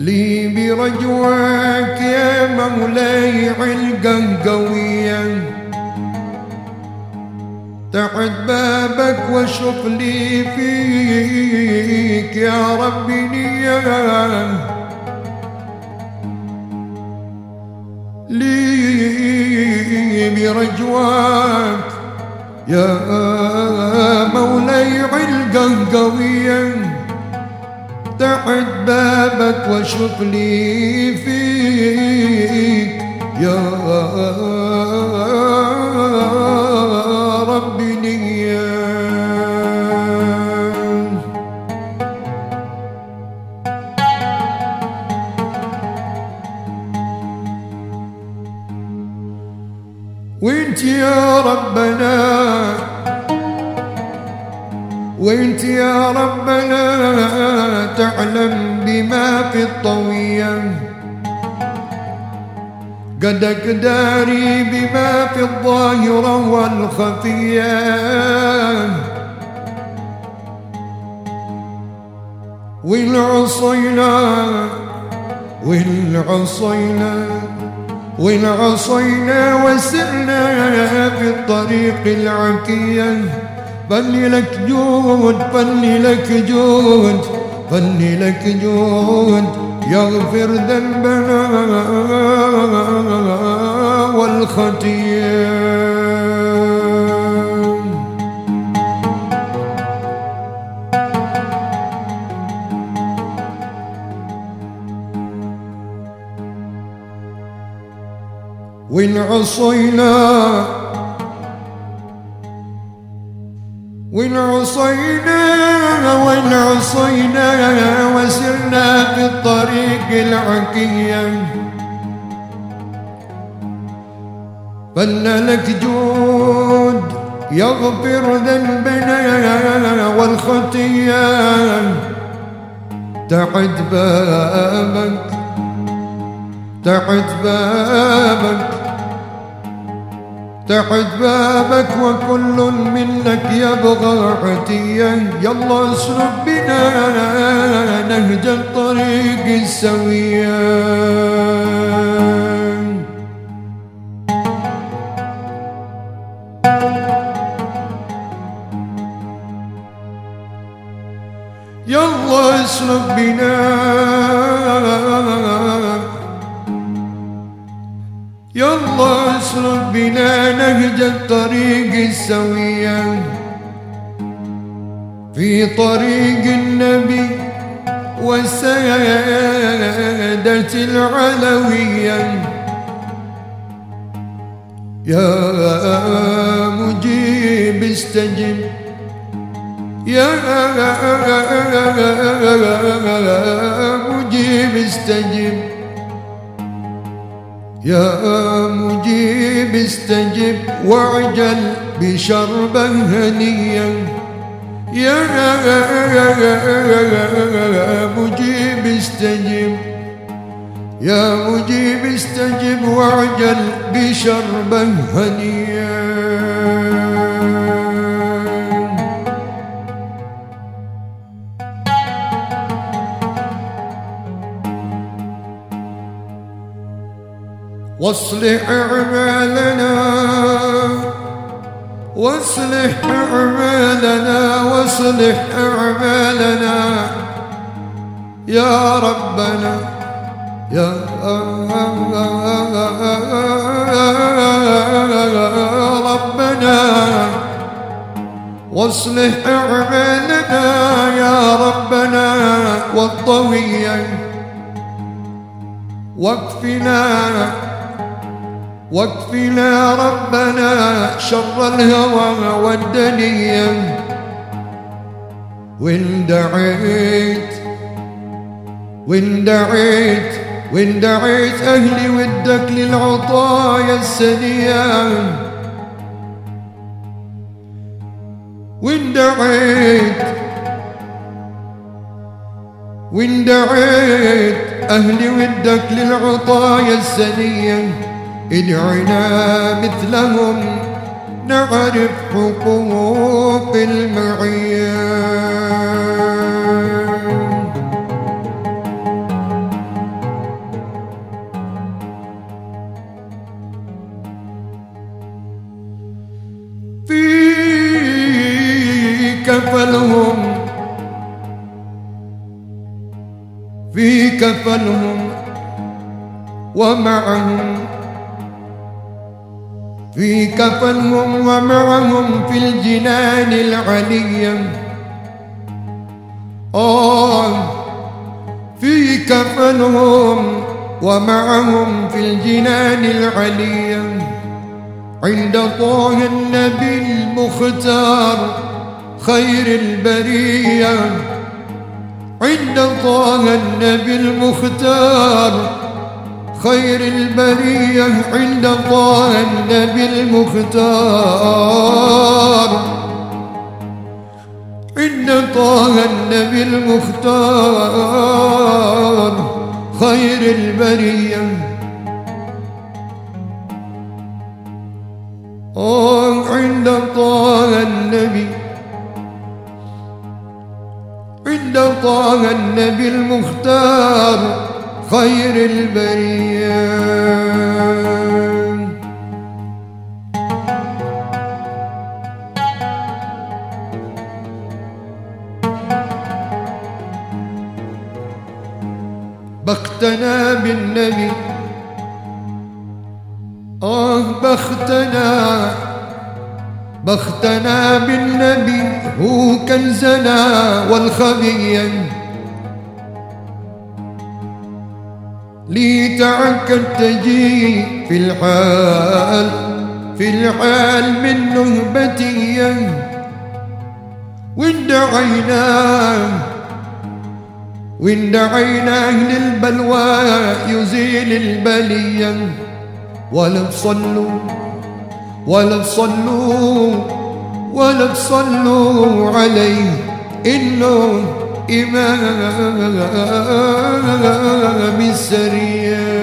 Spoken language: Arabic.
لي برجواك يا مولاي علقا قويا. تحت بابك واشوف لي فيك يا ربي نية لي برجواك يا مولاي علقا قويا. تحت بابك واشوف لي فيك. يا ربي نية وانت يا ربنا وانت يا ربنا تعلم بما في الطوية. قدك داري بما في الظاهرة والخفية. والعصينا والعصينا والعصينا وسرنا في الطريق العكيه فلي لك جود فلي لك جود فلي لك جود. يغفر ذنبنا والخطيه وإن عصينا وإن عصينا عصينا وسرنا في الطريق العكية. فلنا لك جود يغفر ذنبنا والخطية. تحت بابك تحت بابك. تحت بابك وكل منك يبغى عتيا. يلا اسلك بنا نهج الطريق السوية يلا اسلك بنا يلا اسلك بنا نهج الطريق السوية. في طريق النبي والسيادة العلوية. يا مجيب استجب يا مجيب استجب. يا مجيب استجب واعجل بشربا هنيا. يا مجيب استجب يا مجيب استجب واعجل بشربا هنيا. واصلح أعمالنا واصلح أعمالنا واصلح أعمالنا. يا ربنا يا ربنا واصلح أعمالنا يا ربنا والطوية واكفنا واكفنا ربنا شر الهوى والدنيا. وإن دعيت وإن دعيت وإن دعيت أهلي ودك للعطايا السنية. وإن دعيت وإن دعيت أهلي ودك للعطايا السنية. ادعنا مثلهم نعرف حقوق المعيان في فلهم في فلهم ومعهم في كفنهم ومعهم في الجنان العلية آه في كفنهم ومعهم في الجنان العلية عند طه النبي المختار خير البرية. عند طه النبي المختار خير البرية عند طه النبي المختار. عند طه النبي المختار. خير البرية. عند طه النبي. عند طه النبي المختار. خير البرية. بختنا بالنبي. آه بختنا. بختنا بالنبي. هو كنزنا والخبيا لي تعكد تجي في الحال في الحال من نهبتي. وإن دعيناه وإن دعيناه للبلوى يزيل البلية. ولا تصلوا ولا تصلوا ولا تصلوا عليه إنه إمام السريان